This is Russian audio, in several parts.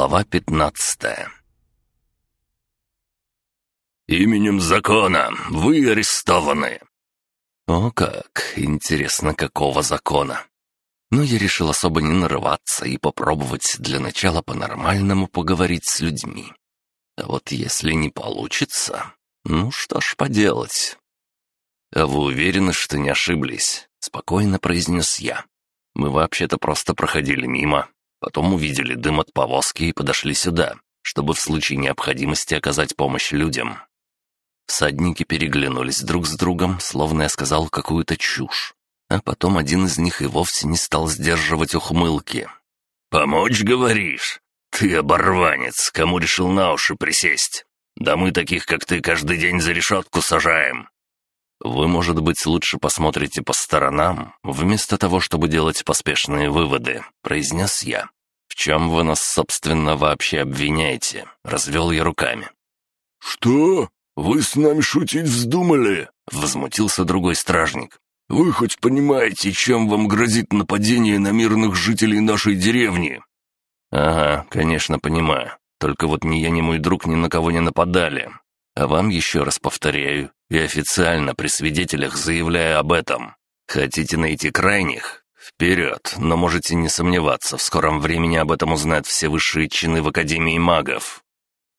Глава пятнадцатая «Именем закона вы арестованы!» О как! Интересно, какого закона? Но я решил особо не нарываться и попробовать для начала по-нормальному поговорить с людьми. А вот если не получится, ну что ж поделать. «А вы уверены, что не ошиблись?» — спокойно произнес я. «Мы вообще-то просто проходили мимо, потом увидели дым от повозки и подошли сюда, чтобы в случае необходимости оказать помощь людям. Всадники переглянулись друг с другом, словно я сказал какую-то чушь. А потом один из них и вовсе не стал сдерживать ухмылки. «Помочь, говоришь? Ты оборванец, кому решил на уши присесть? Да мы таких, как ты, каждый день за решетку сажаем». «Вы, может быть, лучше посмотрите по сторонам, вместо того, чтобы делать поспешные выводы», — произнес я. «В чем вы нас, собственно, вообще обвиняете?» — развел я руками. «Что? «Вы с нами шутить вздумали?» — возмутился другой стражник. «Вы хоть понимаете, чем вам грозит нападение на мирных жителей нашей деревни?» «Ага, конечно, понимаю. Только вот ни я, ни мой друг ни на кого не нападали. А вам еще раз повторяю и официально при свидетелях заявляю об этом. Хотите найти крайних? Вперед, но можете не сомневаться, в скором времени об этом узнают все высшие чины в Академии магов.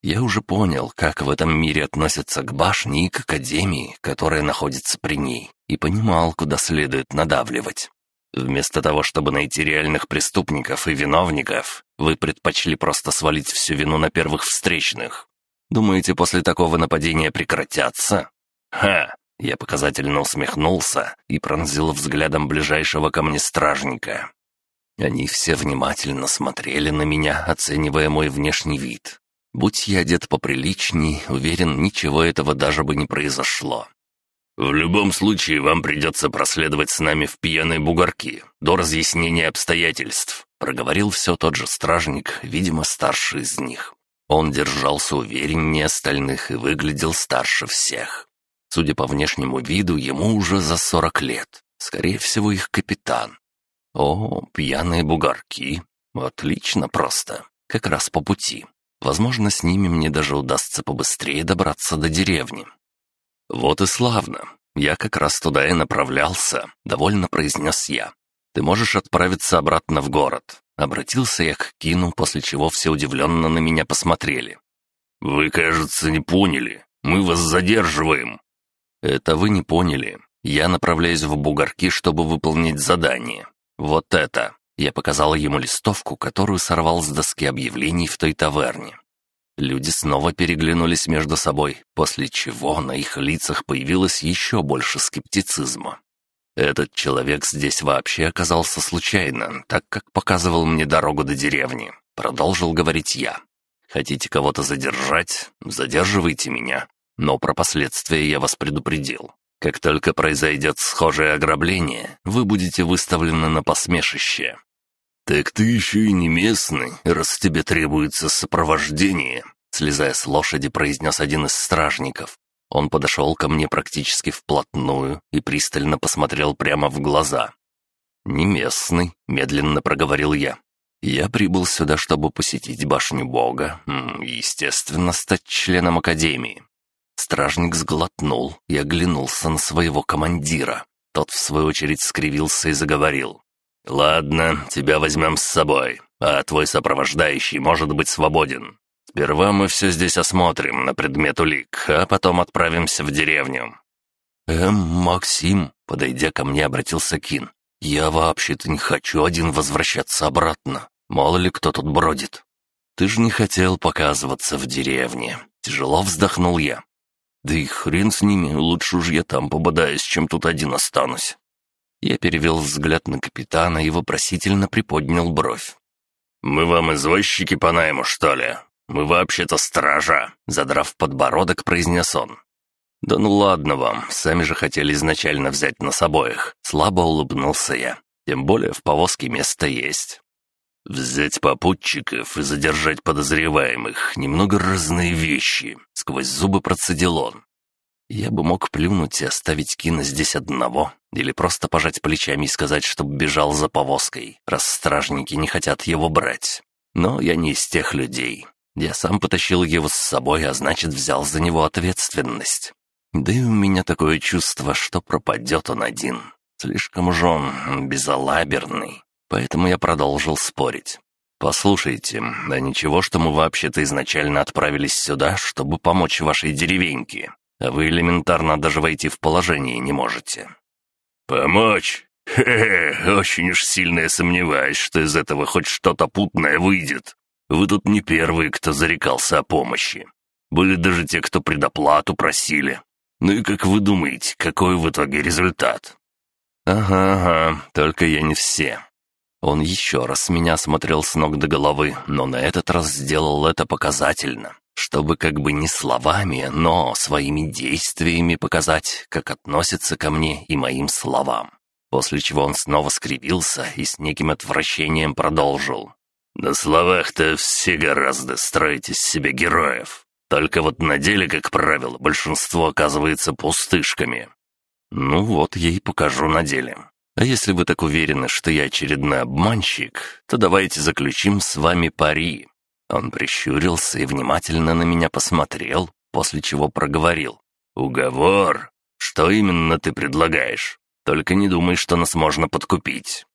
Я уже понял, как в этом мире относятся к башне и к академии, которая находится при ней, и понимал, куда следует надавливать. Вместо того, чтобы найти реальных преступников и виновников, вы предпочли просто свалить всю вину на первых встречных. Думаете, после такого нападения прекратятся? Ха! Я показательно усмехнулся и пронзил взглядом ближайшего ко мне стражника. Они все внимательно смотрели на меня, оценивая мой внешний вид, Будь я одет поприличней, уверен, ничего этого даже бы не произошло. «В любом случае, вам придется проследовать с нами в пьяной бугорки до разъяснения обстоятельств», проговорил все тот же стражник, видимо, старший из них. Он держался увереннее остальных и выглядел старше всех. Судя по внешнему виду, ему уже за сорок лет. Скорее всего, их капитан. О, пьяные бугорки. Отлично просто. Как раз по пути. Возможно, с ними мне даже удастся побыстрее добраться до деревни. Вот и славно. Я как раз туда и направлялся, довольно произнес я. Ты можешь отправиться обратно в город. Обратился я к Кину, после чего все удивленно на меня посмотрели. «Вы, кажется, не поняли. Мы вас задерживаем». «Это вы не поняли. Я направляюсь в бугорки, чтобы выполнить задание. Вот это. Я показал ему листовку, которую сорвал с доски объявлений в той таверне. Люди снова переглянулись между собой, после чего на их лицах появилось еще больше скептицизма. Этот человек здесь вообще оказался случайно, так как показывал мне дорогу до деревни. Продолжил говорить я. Хотите кого-то задержать? Задерживайте меня. Но про последствия я вас предупредил. Как только произойдет схожее ограбление, вы будете выставлены на посмешище. «Так ты еще и не местный, раз тебе требуется сопровождение», слезая с лошади, произнес один из стражников. Он подошел ко мне практически вплотную и пристально посмотрел прямо в глаза. «Не местный», — медленно проговорил я. «Я прибыл сюда, чтобы посетить башню Бога естественно, стать членом Академии». Стражник сглотнул и оглянулся на своего командира. Тот, в свою очередь, скривился и заговорил. «Ладно, тебя возьмем с собой, а твой сопровождающий может быть свободен. Сперва мы все здесь осмотрим на предмет улик, а потом отправимся в деревню». «Эм, Максим», — подойдя ко мне, обратился Кин. «Я вообще-то не хочу один возвращаться обратно. Мало ли кто тут бродит. Ты же не хотел показываться в деревне». Тяжело вздохнул я. «Да и хрен с ними, лучше уж я там пободаюсь, чем тут один останусь». Я перевел взгляд на капитана и вопросительно приподнял бровь. «Мы вам извозчики по найму, что ли? Мы вообще-то стража», — задрав подбородок, произнес он. «Да ну ладно вам, сами же хотели изначально взять нас обоих», — слабо улыбнулся я. «Тем более в повозке место есть». «Взять попутчиков и задержать подозреваемых — немного разные вещи», — сквозь зубы процедил он. Я бы мог плюнуть и оставить Кина здесь одного, или просто пожать плечами и сказать, чтобы бежал за повозкой, раз стражники не хотят его брать. Но я не из тех людей. Я сам потащил его с собой, а значит, взял за него ответственность. Да и у меня такое чувство, что пропадет он один. Слишком уж он безалаберный. Поэтому я продолжил спорить. «Послушайте, а ничего, что мы вообще-то изначально отправились сюда, чтобы помочь вашей деревеньке, а вы элементарно даже войти в положение не можете». «Помочь? Хе-хе, очень уж сильно я сомневаюсь, что из этого хоть что-то путное выйдет. Вы тут не первые, кто зарекался о помощи. Были даже те, кто предоплату просили. Ну и как вы думаете, какой в итоге результат?» «Ага, ага, только я не все. Он еще раз меня смотрел с ног до головы, но на этот раз сделал это показательно, чтобы как бы не словами, но своими действиями показать, как относится ко мне и моим словам. После чего он снова скривился и с неким отвращением продолжил. «На словах-то все гораздо строить из себя героев. Только вот на деле, как правило, большинство оказывается пустышками. Ну вот, я и покажу на деле. А если вы так уверены, что я очередной обманщик, то давайте заключим с вами пари». Он прищурился и внимательно на меня посмотрел, после чего проговорил. «Уговор? Что именно ты предлагаешь? Только не думай, что нас можно подкупить».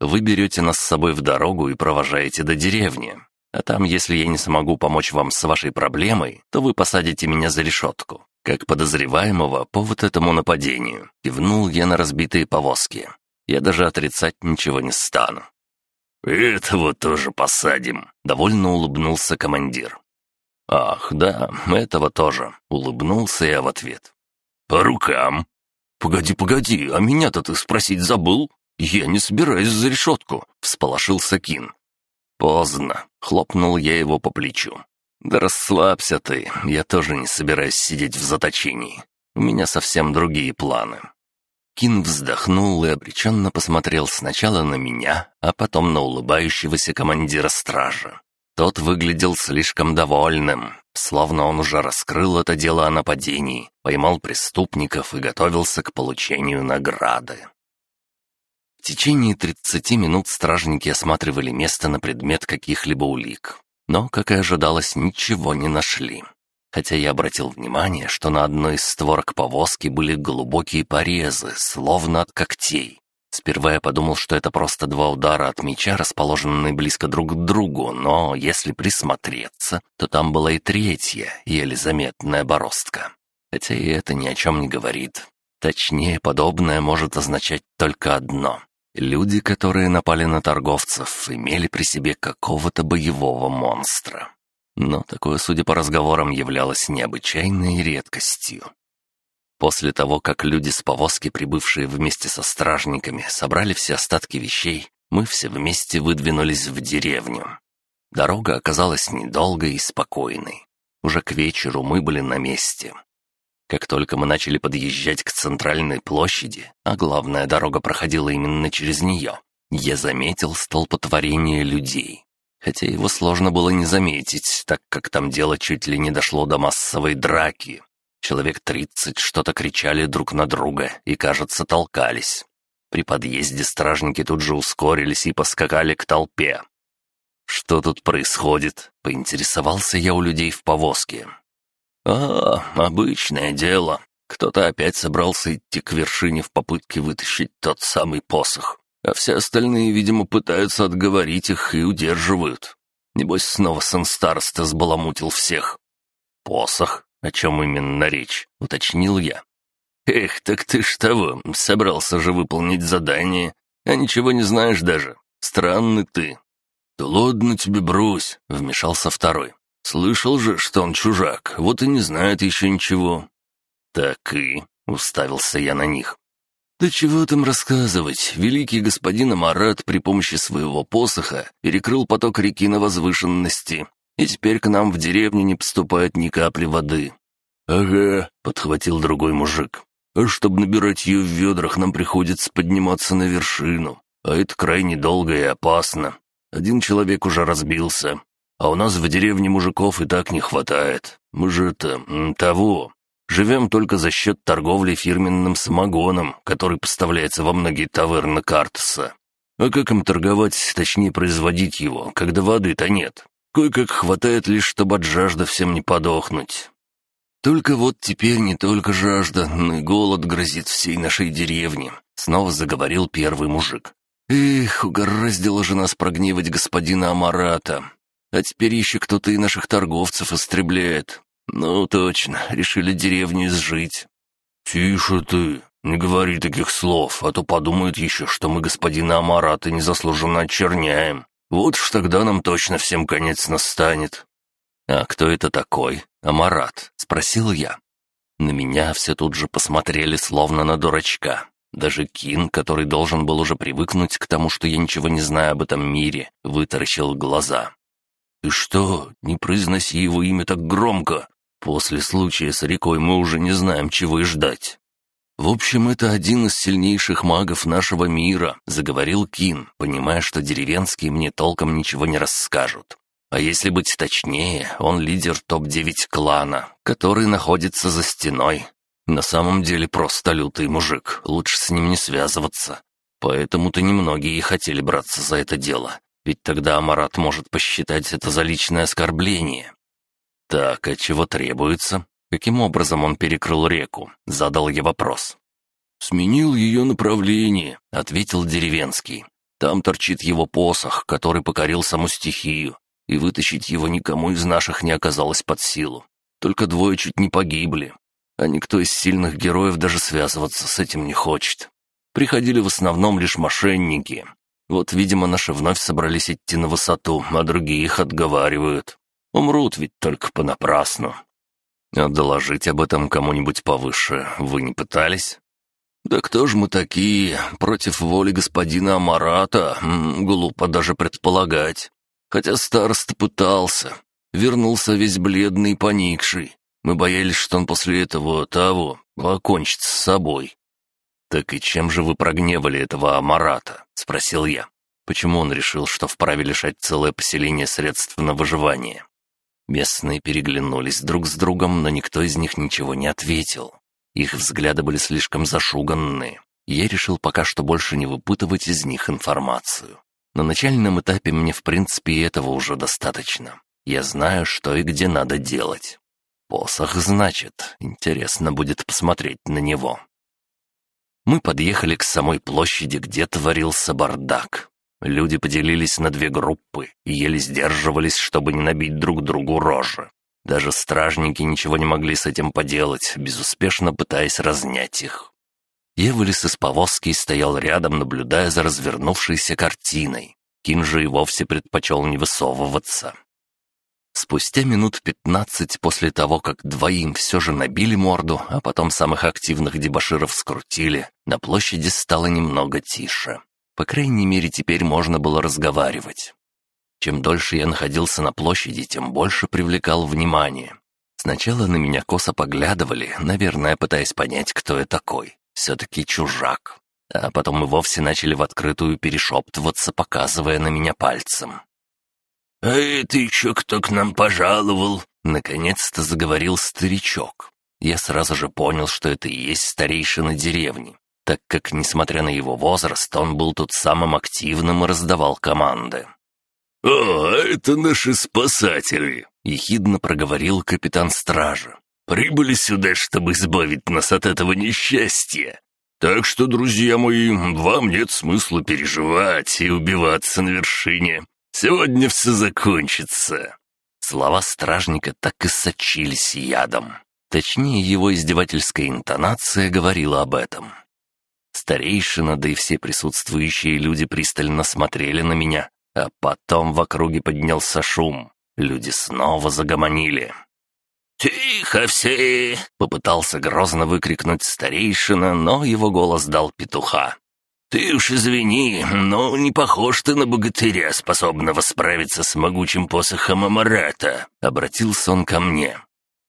«Вы берете нас с собой в дорогу и провожаете до деревни. А там, если я не смогу помочь вам с вашей проблемой, то вы посадите меня за решетку как подозреваемого по вот этому нападению. Кивнул я на разбитые повозки. Я даже отрицать ничего не стану. «Этого тоже посадим», — довольно улыбнулся командир. «Ах, да, этого тоже», — улыбнулся я в ответ. «По рукам». «Погоди, погоди, а меня-то ты спросить забыл? Я не собираюсь за решетку», — всполошился Кин. «Поздно», — хлопнул я его по плечу. «Да расслабься ты, я тоже не собираюсь сидеть в заточении. У меня совсем другие планы». Кин вздохнул и обреченно посмотрел сначала на меня, а потом на улыбающегося командира стражи. Тот выглядел слишком довольным, словно он уже раскрыл это дело о нападении, поймал преступников и готовился к получению награды. В течение 30 минут стражники осматривали место на предмет каких-либо улик но, как и ожидалось, ничего не нашли. Хотя я обратил внимание, что на одной из створок повозки были глубокие порезы, словно от когтей. Сперва я подумал, что это просто два удара от меча, расположенные близко друг к другу, но если присмотреться, то там была и третья, еле заметная бороздка. Хотя и это ни о чем не говорит. Точнее, подобное может означать только одно. Люди, которые напали на торговцев, имели при себе какого-то боевого монстра. Но такое, судя по разговорам, являлось необычайной редкостью. После того, как люди с повозки, прибывшие вместе со стражниками, собрали все остатки вещей, мы все вместе выдвинулись в деревню. Дорога оказалась недолгой и спокойной. Уже к вечеру мы были на месте. Как только мы начали подъезжать к центральной площади, а главная дорога проходила именно через нее, я заметил столпотворение людей. Хотя его сложно было не заметить, так как там дело чуть ли не дошло до массовой драки. Человек тридцать что-то кричали друг на друга и, кажется, толкались. При подъезде стражники тут же ускорились и поскакали к толпе. «Что тут происходит?» — поинтересовался я у людей в повозке. «А, обычное дело. Кто-то опять собрался идти к вершине в попытке вытащить тот самый посох, а все остальные, видимо, пытаются отговорить их и удерживают. Небось, снова сын староста сбаламутил всех. «Посох? О чем именно речь?» — уточнил я. «Эх, так ты ж того, собрался же выполнить задание, а ничего не знаешь даже. Странный ты». «Да ладно тебе, брось», — вмешался второй. Слышал же, что он чужак, вот и не знает еще ничего». «Так и...» — уставился я на них. «Да чего там рассказывать? Великий господин Амарат при помощи своего посоха перекрыл поток реки на возвышенности, и теперь к нам в деревню не поступает ни капли воды». «Ага», — подхватил другой мужик. «А чтобы набирать ее в ведрах, нам приходится подниматься на вершину, а это крайне долго и опасно. Один человек уже разбился, а у нас в деревне мужиков и так не хватает. Мы же это... того. Живем только за счет торговли фирменным самогоном, который поставляется во многие таверны Картеса. А как им торговать, точнее производить его, когда воды-то нет? Кое-как хватает лишь, чтобы от жажды всем не подохнуть. Только вот теперь не только жажда, но и голод грозит всей нашей деревне», — снова заговорил первый мужик. «Эх, угораздило же нас прогневать господина Амарата. А теперь еще кто-то и наших торговцев истребляет. Ну, точно, решили деревню изжить». «Тише ты, не говори таких слов, а то подумают еще, что мы господина Амарата незаслуженно очерняем. Вот ж тогда нам точно всем конец настанет». «А кто это такой? Амарат?» — спросил я. На меня все тут же посмотрели, словно на дурачка. Даже Кин, который должен был уже привыкнуть к тому, что я ничего не знаю об этом мире, вытаращил глаза. «Ты что, не произноси его имя так громко? После случая с рекой мы уже не знаем, чего и ждать». «В общем, это один из сильнейших магов нашего мира», — заговорил Кин, понимая, что деревенские мне толком ничего не расскажут. А если быть точнее, он лидер топ-9 клана, который находится за стеной. На самом деле просто лютый мужик, лучше с ним не связываться. Поэтому-то немногие и хотели браться за это дело, ведь тогда Амарат может посчитать это за личное оскорбление. Так, а чего требуется? Каким образом он перекрыл реку? Задал я вопрос. «Сменил ее направление», — ответил деревенский. «Там торчит его посох, который покорил саму стихию, и вытащить его никому из наших не оказалось под силу. Только двое чуть не погибли, а никто из сильных героев даже связываться с этим не хочет. Приходили в основном лишь мошенники. Вот, видимо, наши вновь собрались идти на высоту, а другие их отговаривают. Умрут ведь только понапрасну. А доложить об этом кому-нибудь повыше вы не пытались? Да кто ж мы такие? Против воли господина Амарата? М -м, глупо даже предполагать. Хотя староста пытался. Вернулся весь бледный и поникший. Мы боялись, что он после этого того покончит с собой. «Так и чем же вы прогневали этого Амарата?» — спросил я. «Почему он решил, что вправе лишать целое поселение средств на выживание?» Местные переглянулись друг с другом, но никто из них ничего не ответил. Их взгляды были слишком зашуганные. Я решил пока что больше не выпытывать из них информацию. На начальном этапе мне, в принципе, этого уже достаточно. Я знаю, что и где надо делать. Посох, значит. Интересно будет посмотреть на него. Мы подъехали к самой площади, где творился бардак. Люди поделились на две группы и еле сдерживались, чтобы не набить друг другу рожи. Даже стражники ничего не могли с этим поделать, безуспешно пытаясь разнять их. Я вылез из повозки и стоял рядом, наблюдая за развернувшейся картиной. Кин же и вовсе предпочел не высовываться. Спустя минут пятнадцать после того, как двоим все же набили морду, а потом самых активных дебоширов скрутили, на площади стало немного тише. По крайней мере, теперь можно было разговаривать. Чем дольше я находился на площади, тем больше привлекал внимание. Сначала на меня косо поглядывали, наверное, пытаясь понять, кто я такой все-таки чужак. А потом и вовсе начали в открытую перешептываться, показывая на меня пальцем. «А это еще кто к нам пожаловал?» Наконец-то заговорил старичок. Я сразу же понял, что это и есть старейшина деревни, так как, несмотря на его возраст, он был тут самым активным и раздавал команды. «О, это наши спасатели!» — ехидно проговорил капитан стражи. Прибыли сюда, чтобы избавить нас от этого несчастья. Так что, друзья мои, вам нет смысла переживать и убиваться на вершине. Сегодня все закончится». Слова стражника так и сочились ядом. Точнее, его издевательская интонация говорила об этом. Старейшина, да и все присутствующие люди пристально смотрели на меня, а потом в округе поднялся шум. Люди снова загомонили. «Тихо все!» — попытался грозно выкрикнуть старейшина, но его голос дал петуха. «Ты уж извини, но не похож ты на богатыря, способного справиться с могучим посохом Амарата», — обратился он ко мне.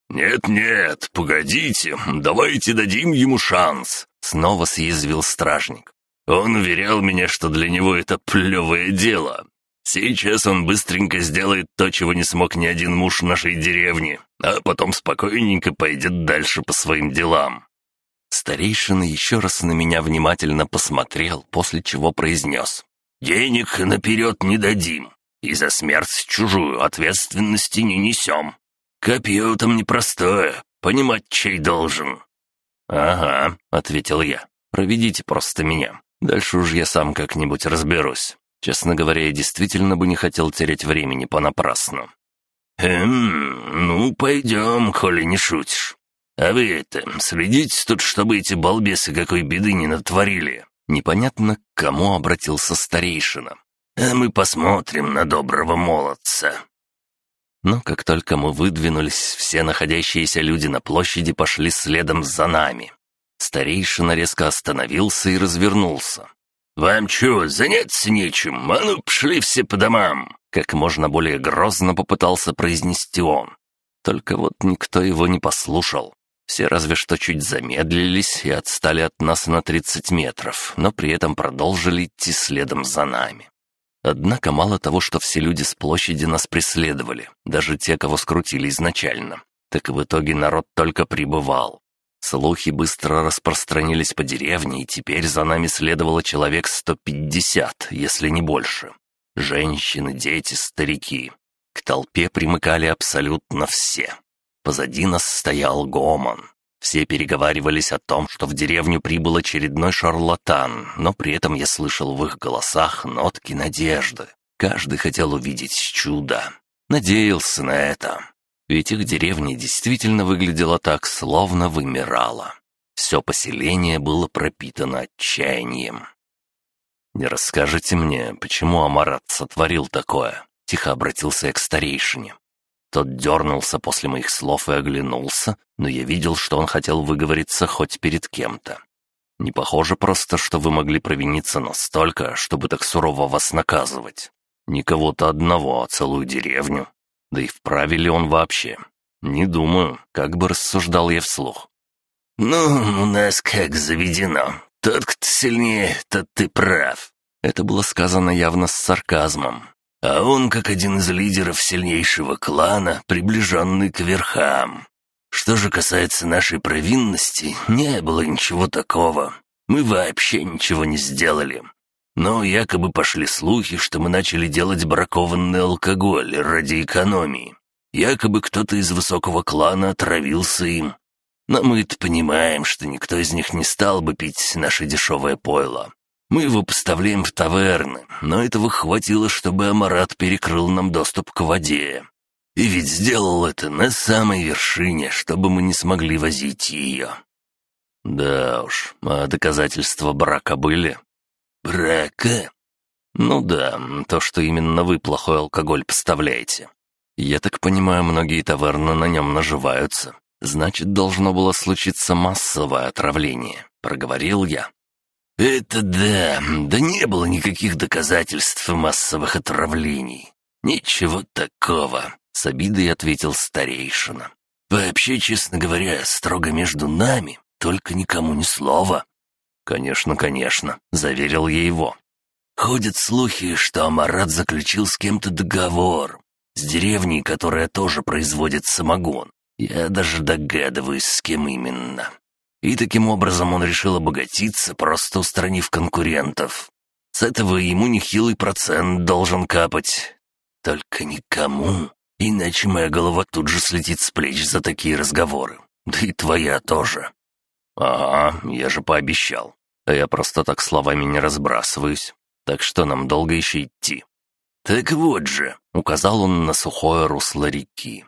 «Нет-нет, погодите, давайте дадим ему шанс», — снова съязвил стражник. Он уверял меня, что для него это плевое дело, Сейчас он быстренько сделает то, чего не смог ни один муж нашей деревни, а потом спокойненько пойдет дальше по своим делам». Старейшина еще раз на меня внимательно посмотрел, после чего произнес. Денег наперед не дадим. И за смерть чужую ответственности не несем. Копье там непростое, понимать, чей должен». «Ага», — ответил я. «Проведите просто меня. Дальше уж я сам как-нибудь разберусь. Честно говоря, я действительно бы не хотел терять времени понапрасну». «Эм, ну, пойдем, коли не шутишь. А вы это, следите тут, чтобы эти балбесы какой беды не натворили». Непонятно, к кому обратился старейшина. «А мы посмотрим на доброго молодца». Но как только мы выдвинулись, все находящиеся люди на площади пошли следом за нами. Старейшина резко остановился и развернулся. «Вам чё, заняться нечем? А ну, пошли все по домам!» Как можно более грозно попытался произнести он. Только вот никто его не послушал. Все разве что чуть замедлились и отстали от нас на 30 метров, но при этом продолжили идти следом за нами. Однако мало того, что все люди с площади нас преследовали, даже те, кого скрутили изначально, так в итоге народ только прибывал. Слухи быстро распространились по деревне, и теперь за нами следовало человек 150, если не больше. Женщины, дети, старики. К толпе примыкали абсолютно все. Позади нас стоял гомон. Все переговаривались о том, что в деревню прибыл очередной шарлатан, но при этом я слышал в их голосах нотки надежды. Каждый хотел увидеть чудо. Надеялся на это. Ведь их деревня действительно выглядела так, словно вымирала. Все поселение было пропитано отчаянием. «Не расскажете мне, почему Амарат сотворил такое?» Тихо обратился я к старейшине. Тот дернулся после моих слов и оглянулся, но я видел, что он хотел выговориться хоть перед кем-то. Не похоже просто, что вы могли провиниться настолько, чтобы так сурово вас наказывать. Не кого-то одного, а целую деревню. Да и вправе ли он вообще? Не думаю, как бы рассуждал я вслух. «Ну, у нас как заведено. Тот, кто сильнее, тот ты прав». Это было сказано явно с сарказмом. А он, как один из лидеров сильнейшего клана, приближенный к верхам. Что же касается нашей провинности, не было ничего такого. Мы вообще ничего не сделали. Но якобы пошли слухи, что мы начали делать бракованный алкоголь ради экономии. Якобы кто-то из высокого клана отравился им. Но мы-то понимаем, что никто из них не стал бы пить наше дешевое пойло. Мы его поставляем в таверны, но этого хватило, чтобы Амарат перекрыл нам доступ к воде. И ведь сделал это на самой вершине, чтобы мы не смогли возить ее. Да уж, а доказательства брака были? Брака? Ну да, то, что именно вы плохой алкоголь поставляете. Я так понимаю, многие таверны на нем наживаются. Значит, должно было случиться массовое отравление, проговорил я. «Это да, да не было никаких доказательств массовых отравлений. Ничего такого», — с обидой ответил старейшина. «Вообще, честно говоря, строго между нами, только никому ни слова». «Конечно, конечно», — заверил я его. «Ходят слухи, что Амарат заключил с кем-то договор, с деревней, которая тоже производит самогон. Я даже догадываюсь, с кем именно. И таким образом он решил обогатиться, просто устранив конкурентов. С этого ему нехилый процент должен капать. Только никому, иначе моя голова тут же слетит с плеч за такие разговоры. Да и твоя тоже. Ага, я же пообещал. А я просто так словами не разбрасываюсь. Так что нам долго еще идти. Так вот же, указал он на сухое русло реки.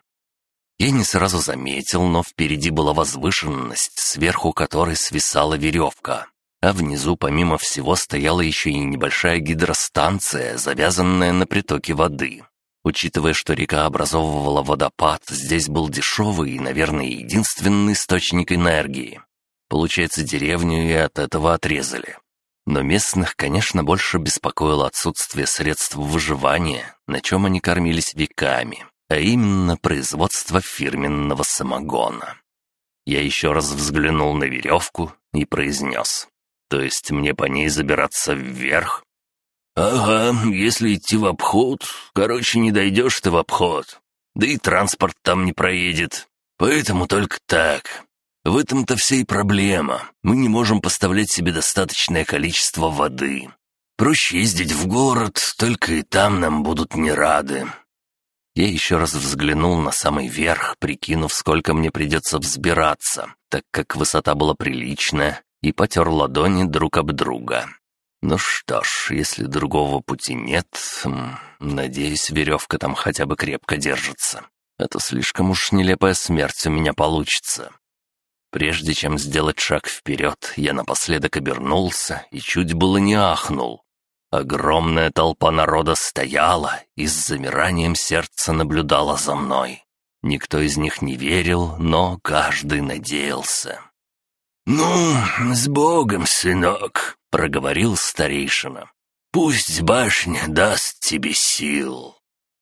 Я не сразу заметил, но впереди была возвышенность, сверху которой свисала веревка. А внизу, помимо всего, стояла еще и небольшая гидростанция, завязанная на притоке воды. Учитывая, что река образовывала водопад, здесь был дешевый и, наверное, единственный источник энергии. Получается, деревню и от этого отрезали. Но местных, конечно, больше беспокоило отсутствие средств выживания, на чем они кормились веками а именно производство фирменного самогона. Я еще раз взглянул на веревку и произнес. То есть мне по ней забираться вверх? «Ага, если идти в обход, короче, не дойдешь ты в обход. Да и транспорт там не проедет. Поэтому только так. В этом-то вся и проблема. Мы не можем поставлять себе достаточное количество воды. Проще ездить в город, только и там нам будут не рады». Я еще раз взглянул на самый верх, прикинув, сколько мне придется взбираться, так как высота была приличная, и потер ладони друг об друга. Ну что ж, если другого пути нет, надеюсь, веревка там хотя бы крепко держится. А то слишком уж нелепая смерть у меня получится. Прежде чем сделать шаг вперед, я напоследок обернулся и чуть было не ахнул. Огромная толпа народа стояла и с замиранием сердца наблюдала за мной. Никто из них не верил, но каждый надеялся. «Ну, с Богом, сынок!» — проговорил старейшина. «Пусть башня даст тебе сил!»